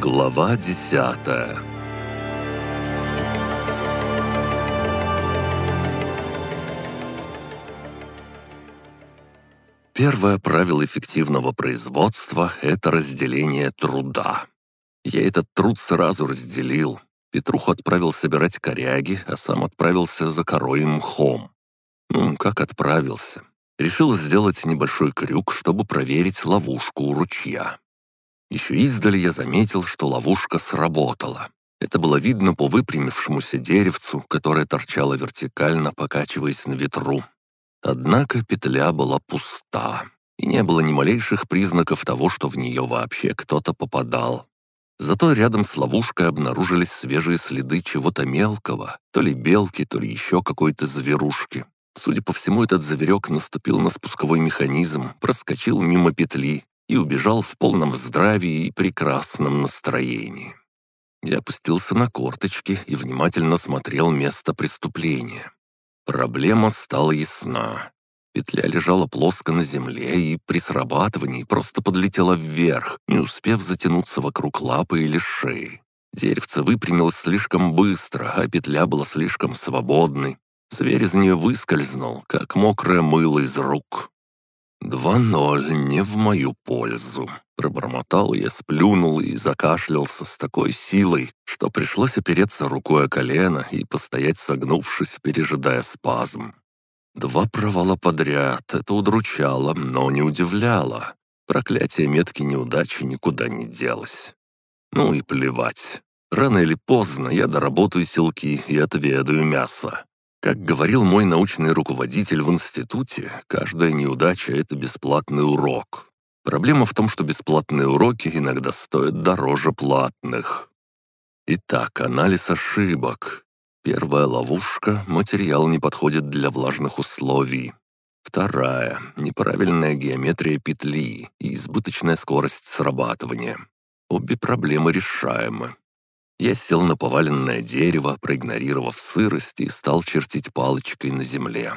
Глава десятая Первое правило эффективного производства – это разделение труда. Я этот труд сразу разделил. Петруху отправил собирать коряги, а сам отправился за корой мхом. Ну, как отправился? Решил сделать небольшой крюк, чтобы проверить ловушку у ручья. Еще издали я заметил, что ловушка сработала. Это было видно по выпрямившемуся деревцу, которое торчало вертикально, покачиваясь на ветру. Однако петля была пуста, и не было ни малейших признаков того, что в нее вообще кто-то попадал. Зато рядом с ловушкой обнаружились свежие следы чего-то мелкого, то ли белки, то ли еще какой-то зверушки. Судя по всему, этот зверек наступил на спусковой механизм, проскочил мимо петли и убежал в полном здравии и прекрасном настроении. Я опустился на корточки и внимательно смотрел место преступления. Проблема стала ясна. Петля лежала плоско на земле и при срабатывании просто подлетела вверх, не успев затянуться вокруг лапы или шеи. Деревце выпрямилось слишком быстро, а петля была слишком свободной. Зверь из нее выскользнул, как мокрое мыло из рук. «Два ноль не в мою пользу», — пробормотал я, сплюнул и закашлялся с такой силой, что пришлось опереться рукой о колено и постоять согнувшись, пережидая спазм. Два провала подряд — это удручало, но не удивляло. Проклятие метки неудачи никуда не делось. Ну и плевать. Рано или поздно я доработаю силки и отведаю мясо. Как говорил мой научный руководитель в институте, каждая неудача — это бесплатный урок. Проблема в том, что бесплатные уроки иногда стоят дороже платных. Итак, анализ ошибок. Первая ловушка — материал не подходит для влажных условий. Вторая — неправильная геометрия петли и избыточная скорость срабатывания. Обе проблемы решаемы. Я сел на поваленное дерево, проигнорировав сырость, и стал чертить палочкой на земле.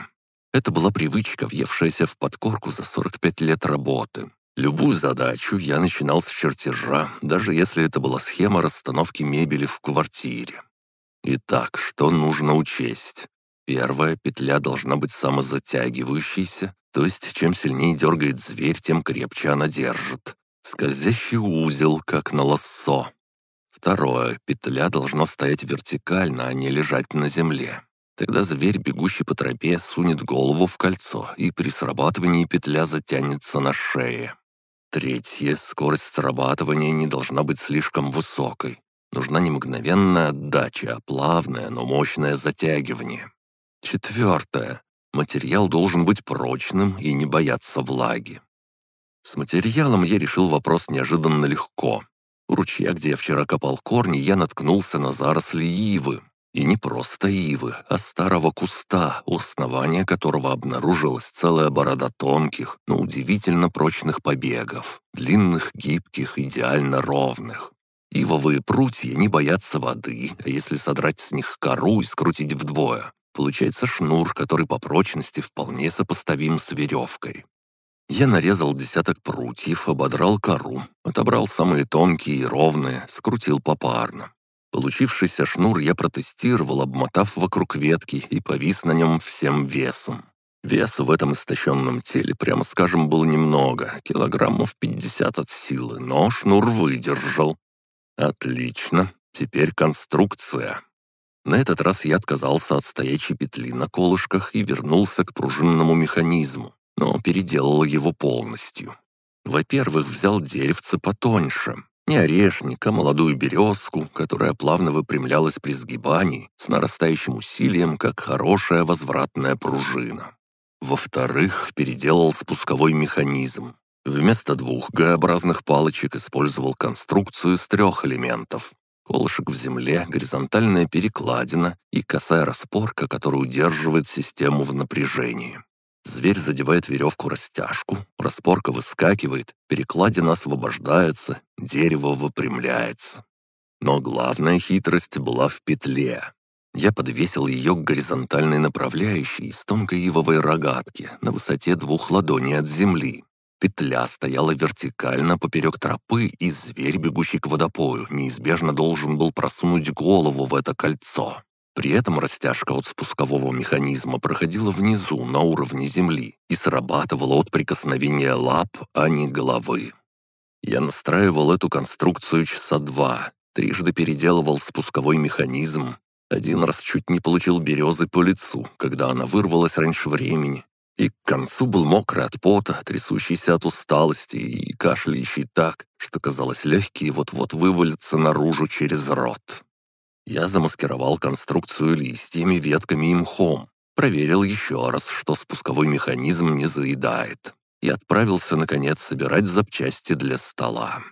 Это была привычка, въевшаяся в подкорку за 45 лет работы. Любую задачу я начинал с чертежа, даже если это была схема расстановки мебели в квартире. Итак, что нужно учесть? Первая петля должна быть самозатягивающейся, то есть чем сильнее дергает зверь, тем крепче она держит. Скользящий узел, как на лассо. Второе. Петля должна стоять вертикально, а не лежать на земле. Тогда зверь, бегущий по тропе, сунет голову в кольцо, и при срабатывании петля затянется на шее. Третье. Скорость срабатывания не должна быть слишком высокой. Нужна не мгновенная отдача, а плавное, но мощное затягивание. Четвертое. Материал должен быть прочным и не бояться влаги. С материалом я решил вопрос неожиданно легко. У ручья, где я вчера копал корни, я наткнулся на заросли ивы. И не просто ивы, а старого куста, у основания которого обнаружилась целая борода тонких, но удивительно прочных побегов, длинных, гибких, идеально ровных. Ивовые прутья не боятся воды, а если содрать с них кору и скрутить вдвое, получается шнур, который по прочности вполне сопоставим с веревкой. Я нарезал десяток прутьев, ободрал кору, отобрал самые тонкие и ровные, скрутил попарно. Получившийся шнур я протестировал, обмотав вокруг ветки и повис на нем всем весом. Весу в этом истощенном теле, прямо скажем, было немного, килограммов 50 от силы, но шнур выдержал. Отлично, теперь конструкция. На этот раз я отказался от стоячей петли на колышках и вернулся к пружинному механизму но переделал его полностью. Во-первых, взял деревце потоньше, не орешник, а молодую березку, которая плавно выпрямлялась при сгибании с нарастающим усилием, как хорошая возвратная пружина. Во-вторых, переделал спусковой механизм. Вместо двух Г-образных палочек использовал конструкцию из трех элементов. Колышек в земле, горизонтальная перекладина и косая распорка, которая удерживает систему в напряжении. Зверь задевает веревку растяжку, распорка выскакивает, перекладина освобождается, дерево выпрямляется. Но главная хитрость была в петле. Я подвесил ее к горизонтальной направляющей из тонкой ивовой рогатки на высоте двух ладоней от земли. Петля стояла вертикально поперек тропы, и зверь, бегущий к водопою, неизбежно должен был просунуть голову в это кольцо. При этом растяжка от спускового механизма проходила внизу, на уровне земли, и срабатывала от прикосновения лап, а не головы. Я настраивал эту конструкцию часа два, трижды переделывал спусковой механизм. Один раз чуть не получил березы по лицу, когда она вырвалась раньше времени, и к концу был мокрый от пота, трясущийся от усталости и кашляющий так, что казалось легкие вот-вот вывалятся наружу через рот. Я замаскировал конструкцию листьями, ветками и мхом, проверил еще раз, что спусковой механизм не заедает, и отправился, наконец, собирать запчасти для стола.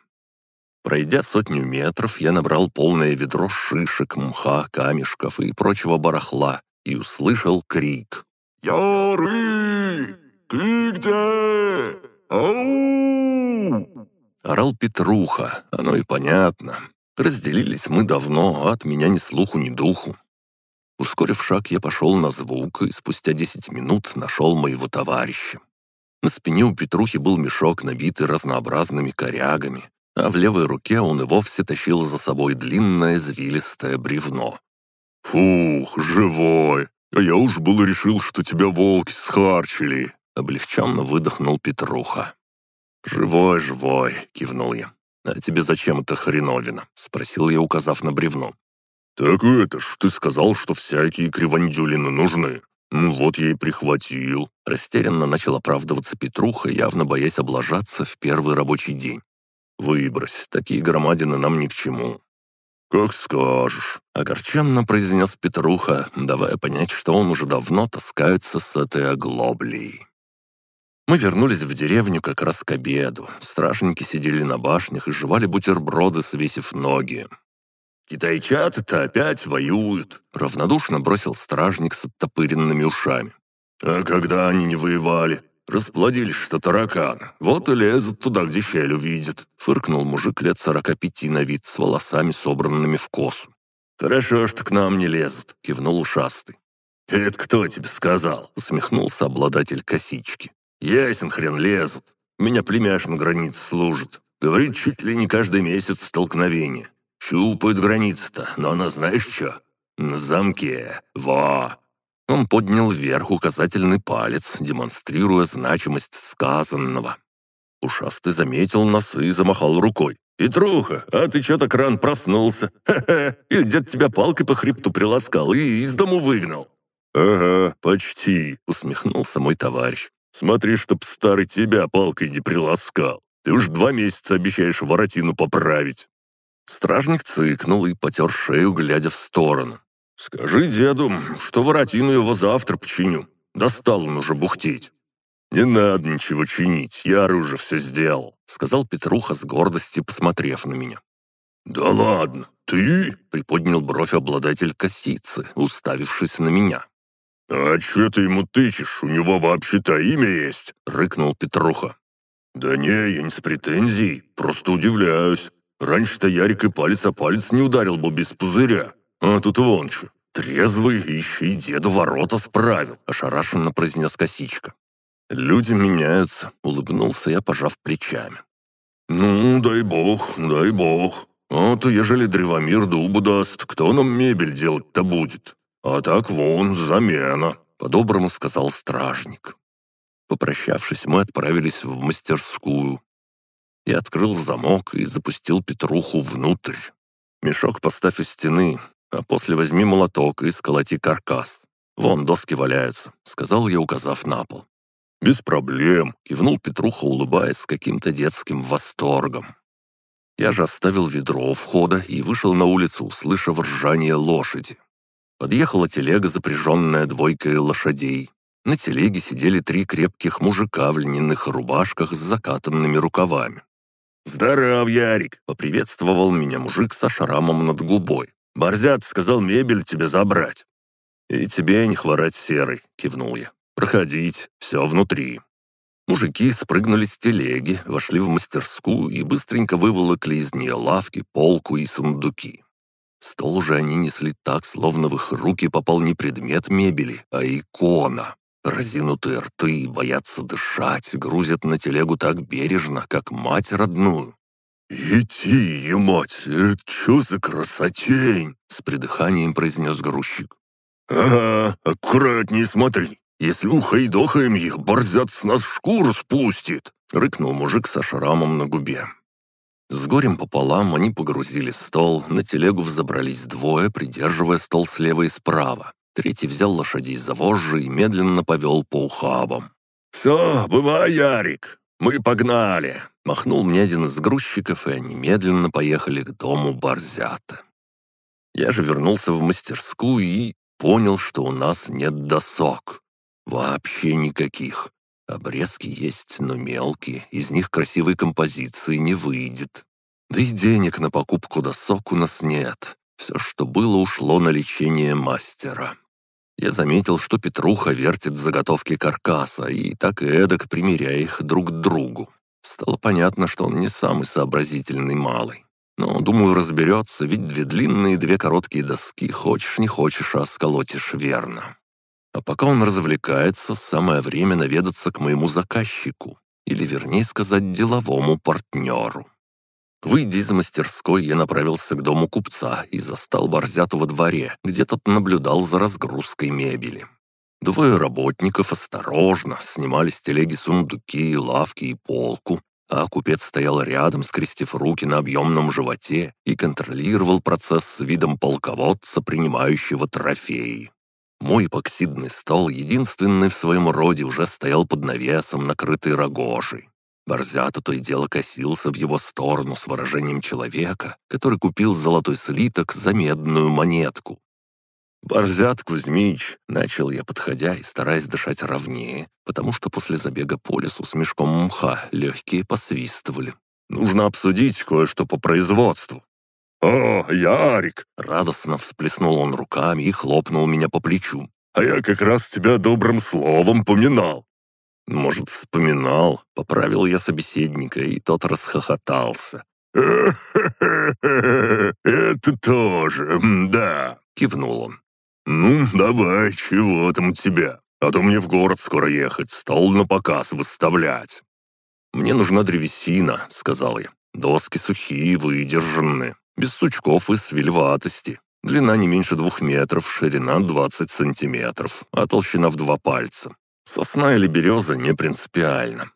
Пройдя сотню метров, я набрал полное ведро шишек, мха, камешков и прочего барахла и услышал крик. «Яры! Ты где? Ау!» Орал Петруха, оно и понятно. Разделились мы давно, а от меня ни слуху, ни духу. Ускорив шаг, я пошел на звук и спустя десять минут нашел моего товарища. На спине у Петрухи был мешок, набитый разнообразными корягами, а в левой руке он и вовсе тащил за собой длинное звилистое бревно. «Фух, живой! А я уж был решил, что тебя волки схарчили!» Облегченно выдохнул Петруха. «Живой, живой!» — кивнул я. «А тебе зачем эта хреновина?» — спросил я, указав на бревно. «Так это ж ты сказал, что всякие кривандюлины нужны. Ну вот я и прихватил». Растерянно начал оправдываться Петруха, явно боясь облажаться в первый рабочий день. «Выбрось, такие громадины нам ни к чему». «Как скажешь», — огорченно произнес Петруха, давая понять, что он уже давно таскается с этой оглоблей. Мы вернулись в деревню как раз к обеду. Стражники сидели на башнях и жевали бутерброды, свесив ноги. «Китайчата-то опять воюют», — равнодушно бросил стражник с оттопыренными ушами. «А когда они не воевали? Расплодились, что тараканы. Вот и лезут туда, где щель увидят», — фыркнул мужик лет сорока пяти на вид с волосами, собранными в косу. «Хорошо, что к нам не лезут», — кивнул ушастый. «Это кто тебе сказал?» — усмехнулся обладатель косички. Ясен хрен лезут. Меня племяш на границе служит. Говорит, чуть ли не каждый месяц столкновение. Щупают границы-то, но она знаешь что? На замке. Во!» Он поднял вверх указательный палец, демонстрируя значимость сказанного. Ушастый заметил нас и замахал рукой. «Петруха, а ты чё так рано проснулся? Ха-ха! Или дед тебя палкой по хребту приласкал и из дому выгнал?» «Ага, почти», — усмехнулся мой товарищ. Смотри, чтоб старый тебя палкой не приласкал. Ты уж два месяца обещаешь воротину поправить». Стражник цыкнул и потер шею, глядя в сторону. «Скажи деду, что воротину его завтра починю. Достал он уже бухтеть». «Не надо ничего чинить, я оружие все сделал», — сказал Петруха с гордостью, посмотрев на меня. «Да ладно, ты?» — приподнял бровь обладатель косицы, уставившись на меня. «А чё ты ему тычешь? У него вообще-то имя есть!» — рыкнул Петруха. «Да не, я не с претензией, просто удивляюсь. Раньше-то Ярик и палец о палец не ударил бы без пузыря. А тут вон чё, трезвый, еще и ворота справил», — ошарашенно произнес косичка. «Люди меняются», — улыбнулся я, пожав плечами. «Ну, дай бог, дай бог. А то, ежели древомир дубу даст, кто нам мебель делать-то будет? «А так вон, замена», — по-доброму сказал стражник. Попрощавшись, мы отправились в мастерскую. Я открыл замок и запустил Петруху внутрь. Мешок поставь у стены, а после возьми молоток и сколоти каркас. Вон доски валяются», — сказал я, указав на пол. «Без проблем», — кивнул Петруха, улыбаясь с каким-то детским восторгом. Я же оставил ведро у входа и вышел на улицу, услышав ржание лошади. Подъехала телега, запряженная двойкой лошадей. На телеге сидели три крепких мужика в льняных рубашках с закатанными рукавами. «Здоров, Ярик!» — поприветствовал меня мужик со шрамом над губой. «Борзят сказал мебель тебе забрать». «И тебе не хворать серый», — кивнул я. «Проходить, все внутри». Мужики спрыгнули с телеги, вошли в мастерскую и быстренько выволокли из нее лавки, полку и сундуки. Стол же они несли так, словно в их руки попал не предмет мебели, а икона. Разинутые рты, боятся дышать, грузят на телегу так бережно, как мать родную. «Иди, мать, это чё за красотень?» — с придыханием произнес грузчик. «Ага, аккуратнее смотри. Если ухайдохаем их, борзят с нас шкуру спустит!» — рыкнул мужик со шрамом на губе. С горем пополам они погрузили стол, на телегу взобрались двое, придерживая стол слева и справа. Третий взял лошадей за вожжи и медленно повел по ухабам. «Все, бывай, Ярик, мы погнали!» Махнул мне один из грузчиков, и они медленно поехали к дому Борзята. Я же вернулся в мастерскую и понял, что у нас нет досок. Вообще никаких. Обрезки есть, но мелкие, из них красивой композиции не выйдет. Да и денег на покупку досок у нас нет. Все, что было, ушло на лечение мастера. Я заметил, что Петруха вертит заготовки каркаса и так и эдак примеряя их друг к другу. Стало понятно, что он не самый сообразительный малый. Но, думаю, разберется, ведь две длинные и две короткие доски, хочешь не хочешь, а сколотишь верно. А пока он развлекается, самое время наведаться к моему заказчику, или, вернее сказать, деловому партнеру. Выйдя из мастерской, я направился к дому купца и застал Борзяту во дворе, где тот наблюдал за разгрузкой мебели. Двое работников осторожно снимали с телеги сундуки, лавки и полку, а купец стоял рядом, скрестив руки на объемном животе и контролировал процесс с видом полководца, принимающего трофеи. Мой эпоксидный стол, единственный в своем роде, уже стоял под навесом, накрытый рогожей. Борзята то и дело косился в его сторону с выражением человека, который купил золотой слиток за медную монетку. «Борзят Кузьмич!» — начал я, подходя и стараясь дышать ровнее, потому что после забега по лесу с мешком мха легкие посвистывали. «Нужно обсудить кое-что по производству. «О, Ярик!» — радостно всплеснул он руками и хлопнул меня по плечу. «А я как раз тебя добрым словом поминал». «Может, вспоминал?» — поправил я собеседника, и тот расхохотался. «Это тоже, да», — кивнул он. «Ну, давай, чего там у тебя? А то мне в город скоро ехать, стол на показ выставлять». «Мне нужна древесина», — сказал я. «Доски сухие, выдержанные без сучков и свильватости. Длина не меньше двух метров, ширина 20 сантиметров, а толщина в два пальца. Сосна или береза не принципиально.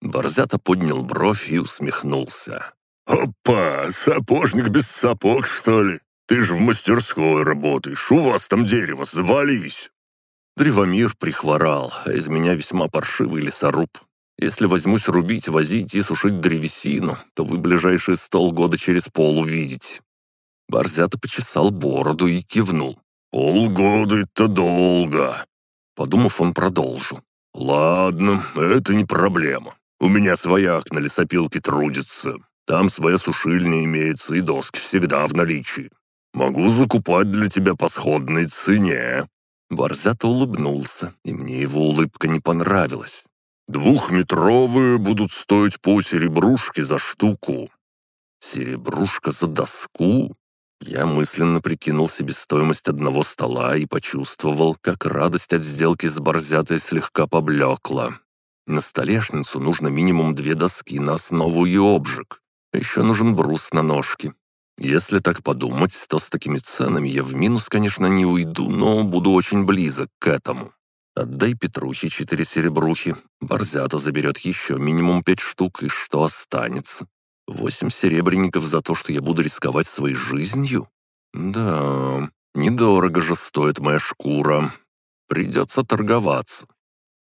Борзята поднял бровь и усмехнулся. «Опа, сапожник без сапог, что ли? Ты же в мастерской работаешь, у вас там дерево, завались!» Древомир прихворал, а из меня весьма паршивый лесоруб. Если возьмусь рубить, возить и сушить древесину, то вы ближайшие стол года через пол увидите». Борзята почесал бороду и кивнул. «Полгода — это долго!» Подумав, он продолжил. «Ладно, это не проблема. У меня свояк на лесопилке трудится. Там своя сушильня имеется, и доски всегда в наличии. Могу закупать для тебя по сходной цене». Борзята улыбнулся, и мне его улыбка не понравилась. Двухметровые будут стоить по серебрушке за штуку». «Серебрушка за доску?» Я мысленно прикинул себе стоимость одного стола и почувствовал, как радость от сделки с борзятой слегка поблекла. На столешницу нужно минимум две доски на основу и обжиг. Еще нужен брус на ножке. Если так подумать, то с такими ценами я в минус, конечно, не уйду, но буду очень близок к этому. Отдай Петрухе четыре серебрухи, Борзята заберет еще минимум пять штук, и что останется? Восемь серебряников за то, что я буду рисковать своей жизнью? Да, недорого же стоит моя шкура. Придется торговаться.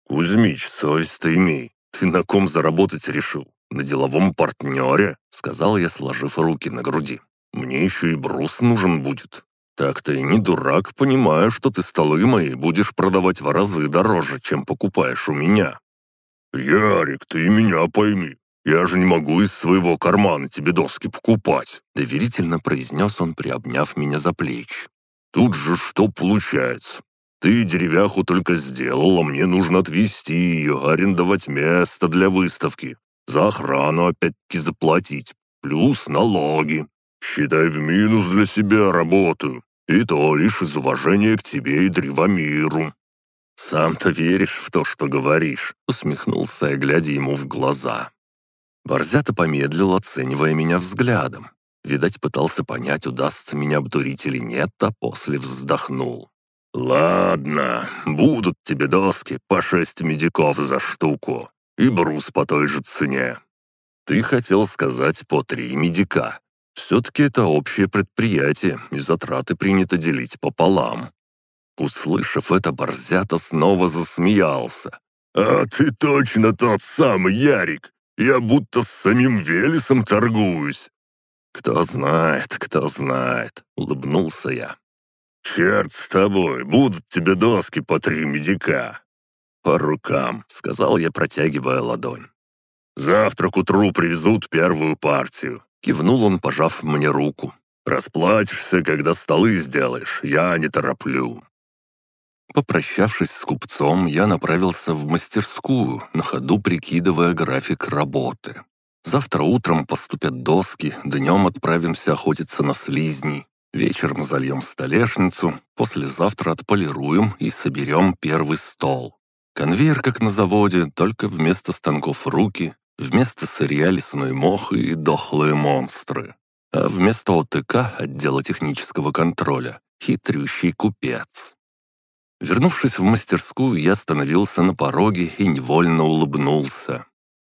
«Кузьмич, совесть-то имей. Ты на ком заработать решил? На деловом партнере?» — сказал я, сложив руки на груди. «Мне еще и брус нужен будет. «Так ты не дурак, понимаю, что ты столы мои будешь продавать в разы дороже, чем покупаешь у меня». «Ярик, ты меня пойми, я же не могу из своего кармана тебе доски покупать», доверительно произнес он, приобняв меня за плечи. «Тут же что получается? Ты деревяху только сделал, а мне нужно отвезти ее, арендовать место для выставки, за охрану опять-таки заплатить, плюс налоги. Считай, в минус для себя работаю. И то лишь из уважения к тебе и Древомиру». «Сам-то веришь в то, что говоришь», — усмехнулся я, глядя ему в глаза. Борзята помедлил, оценивая меня взглядом. Видать, пытался понять, удастся меня обдурить или нет, а после вздохнул. «Ладно, будут тебе доски по шесть медиков за штуку и брус по той же цене. Ты хотел сказать по три медика. Все-таки это общее предприятие, и затраты принято делить пополам». Услышав это, Борзята снова засмеялся. «А ты точно тот самый Ярик! Я будто с самим Велесом торгуюсь!» «Кто знает, кто знает», — улыбнулся я. «Черт с тобой, будут тебе доски по три медика». «По рукам», — сказал я, протягивая ладонь. «Завтра к утру привезут первую партию», — кивнул он, пожав мне руку. «Расплатишься, когда столы сделаешь, я не тороплю». Попрощавшись с купцом, я направился в мастерскую, на ходу прикидывая график работы. Завтра утром поступят доски, днем отправимся охотиться на слизней. Вечером зальем столешницу, послезавтра отполируем и соберем первый стол. Конвейер, как на заводе, только вместо станков руки, вместо сырья лесной мох и дохлые монстры. А вместо ОТК, отдела технического контроля, хитрющий купец. Вернувшись в мастерскую, я остановился на пороге и невольно улыбнулся.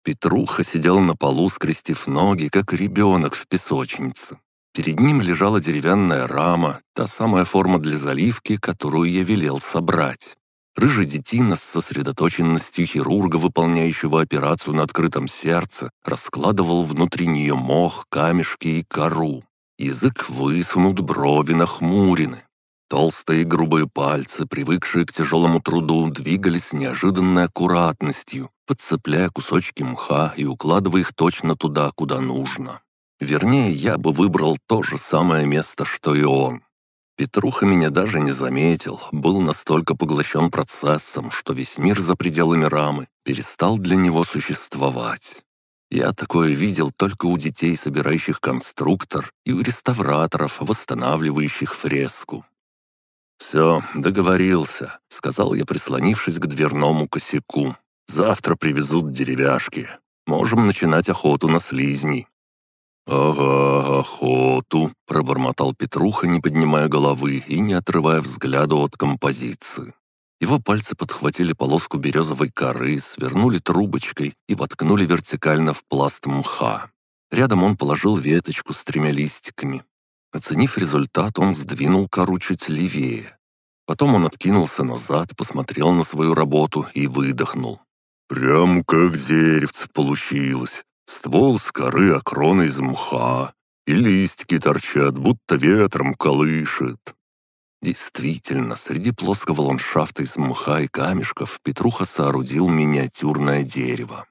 Петруха сидел на полу, скрестив ноги, как ребенок в песочнице. Перед ним лежала деревянная рама, та самая форма для заливки, которую я велел собрать. Рыжий детина с сосредоточенностью хирурга, выполняющего операцию на открытом сердце, раскладывал внутри нее мох, камешки и кору. Язык высунут, брови нахмурены. Толстые грубые пальцы, привыкшие к тяжелому труду, двигались неожиданной аккуратностью, подцепляя кусочки мха и укладывая их точно туда, куда нужно. Вернее, я бы выбрал то же самое место, что и он. Петруха меня даже не заметил, был настолько поглощен процессом, что весь мир за пределами рамы перестал для него существовать. Я такое видел только у детей, собирающих конструктор, и у реставраторов, восстанавливающих фреску. «Все, договорился», — сказал я, прислонившись к дверному косяку. «Завтра привезут деревяшки. Можем начинать охоту на слизней». «Ага, охоту», — пробормотал Петруха, не поднимая головы и не отрывая взгляда от композиции. Его пальцы подхватили полоску березовой коры, свернули трубочкой и воткнули вертикально в пласт мха. Рядом он положил веточку с тремя листиками. Оценив результат, он сдвинул кору чуть левее. Потом он откинулся назад, посмотрел на свою работу и выдохнул. «Прям как деревце получилось. Ствол с коры, а крона из мха. И листики торчат, будто ветром колышет». Действительно, среди плоского ландшафта из мха и камешков Петруха соорудил миниатюрное дерево.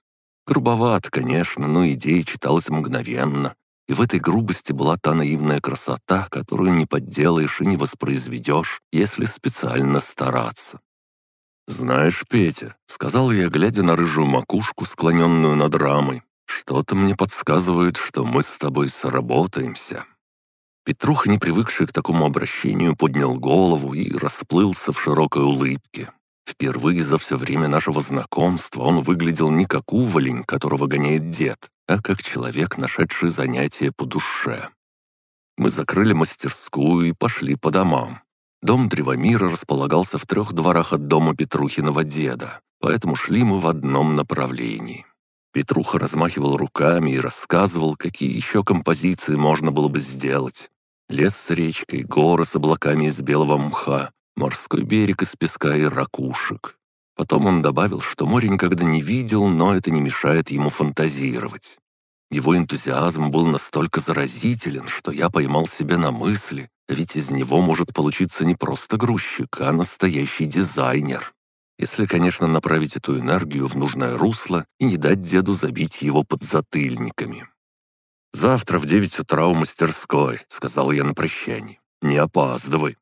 Грубовато, конечно, но идея читалась мгновенно, и в этой грубости была та наивная красота, которую не подделаешь и не воспроизведешь, если специально стараться. «Знаешь, Петя», — сказал я, глядя на рыжую макушку, склоненную над рамой, «что-то мне подсказывает, что мы с тобой сработаемся». Петруха, не привыкший к такому обращению, поднял голову и расплылся в широкой улыбке. Впервые за все время нашего знакомства он выглядел не как уволень, которого гоняет дед, а как человек, нашедший занятие по душе. Мы закрыли мастерскую и пошли по домам. Дом Древомира располагался в трех дворах от дома Петрухиного деда, поэтому шли мы в одном направлении. Петруха размахивал руками и рассказывал, какие еще композиции можно было бы сделать. Лес с речкой, горы с облаками из белого мха, морской берег из песка и ракушек. Потом он добавил, что море никогда не видел, но это не мешает ему фантазировать. Его энтузиазм был настолько заразителен, что я поймал себя на мысли, ведь из него может получиться не просто грузчик, а настоящий дизайнер. Если, конечно, направить эту энергию в нужное русло и не дать деду забить его под затыльниками. «Завтра в девять утра у мастерской», — сказал я на прощание. «Не опаздывай».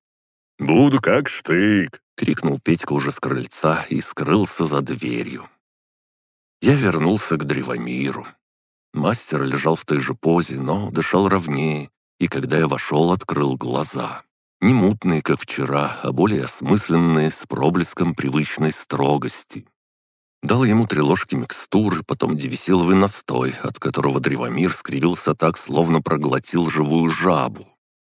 «Буду как штык!» — крикнул Петька уже с крыльца и скрылся за дверью. Я вернулся к древомиру. Мастер лежал в той же позе, но дышал ровнее, и когда я вошел, открыл глаза. Не мутные, как вчера, а более осмысленные, с проблеском привычной строгости. Дал ему три ложки микстуры, потом девисиловый настой, от которого древомир скривился так, словно проглотил живую жабу.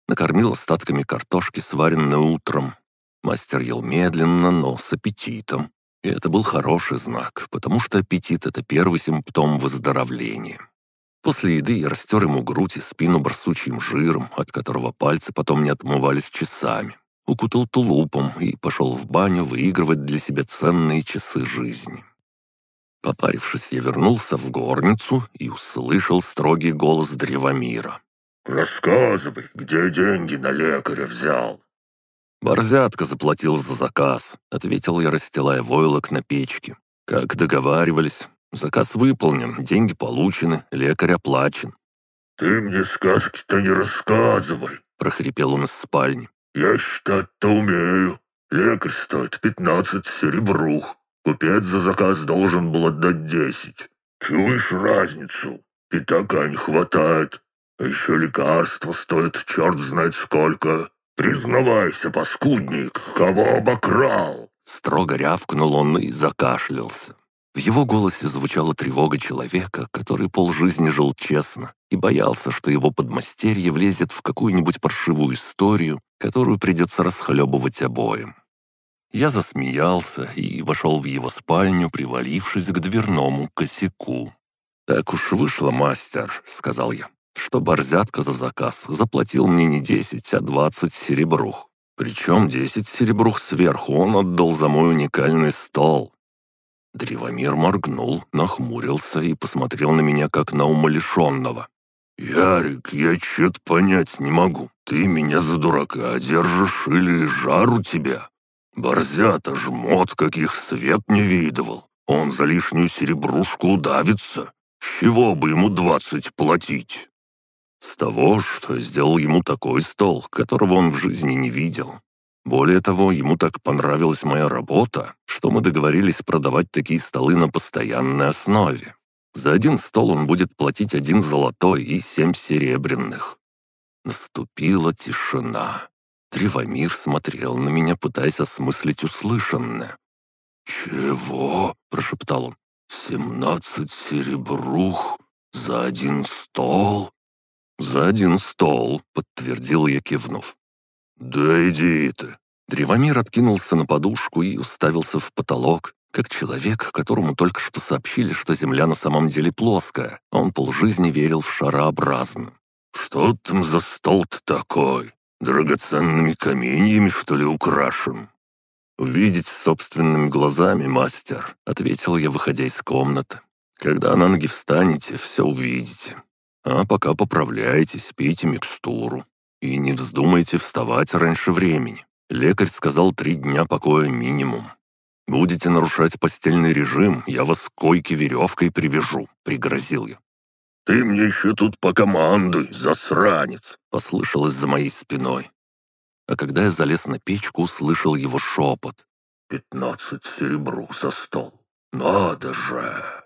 Накормил остатками картошки, сваренной утром. Мастер ел медленно, но с аппетитом. И это был хороший знак, потому что аппетит — это первый симптом выздоровления. После еды я растер ему грудь и спину барсучьим жиром, от которого пальцы потом не отмывались часами. Укутал тулупом и пошел в баню выигрывать для себя ценные часы жизни. Попарившись, я вернулся в горницу и услышал строгий голос Древомира. «Рассказывай, где деньги на лекаря взял?» «Борзятка заплатил за заказ», — ответил я, расстилая войлок на печке. «Как договаривались. Заказ выполнен, деньги получены, лекарь оплачен». «Ты мне сказки-то не рассказывай», — прохрипел он из спальни. «Я считать-то умею. Лекарь стоит пятнадцать серебрух. Купец за заказ должен был отдать десять. Чуешь разницу? Пятака не хватает. А еще лекарства стоят черт знает сколько. «Признавайся, паскудник, кого обокрал?» Строго рявкнул он и закашлялся. В его голосе звучала тревога человека, который полжизни жил честно и боялся, что его подмастерье влезет в какую-нибудь паршивую историю, которую придется расхлебывать обоим. Я засмеялся и вошел в его спальню, привалившись к дверному косяку. «Так уж вышло, мастер», — сказал я что борзятка за заказ заплатил мне не десять, а двадцать серебрух. Причем десять серебрух сверху он отдал за мой уникальный стол. Древомир моргнул, нахмурился и посмотрел на меня, как на умалишенного. «Ярик, я чё-то понять не могу. Ты меня за дурака держишь или жар тебя? Борзята жмот, каких свет не видывал. Он за лишнюю серебрушку удавится. С чего бы ему двадцать платить?» С того, что сделал ему такой стол, которого он в жизни не видел. Более того, ему так понравилась моя работа, что мы договорились продавать такие столы на постоянной основе. За один стол он будет платить один золотой и семь серебряных. Наступила тишина. Тревомир смотрел на меня, пытаясь осмыслить услышанное. «Чего?» — прошептал он. «Семнадцать серебрух за один стол?» «За один стол», — подтвердил я, кивнув. «Да иди ты». Древомир откинулся на подушку и уставился в потолок, как человек, которому только что сообщили, что Земля на самом деле плоская. Он полжизни верил в шарообразную. «Что там за стол-то такой? Драгоценными каменьями, что ли, украшен?» «Увидеть собственными глазами, мастер», — ответил я, выходя из комнаты. «Когда на ноги встанете, все увидите. А пока поправляйтесь, пейте микстуру. И не вздумайте вставать раньше времени. Лекарь сказал три дня покоя минимум. Будете нарушать постельный режим, я вас к койке веревкой привяжу», — пригрозил я. «Ты мне еще тут покомандуй, засранец!» — послышалось за моей спиной. А когда я залез на печку, услышал его шепот. «Пятнадцать серебру за стол. Надо же!»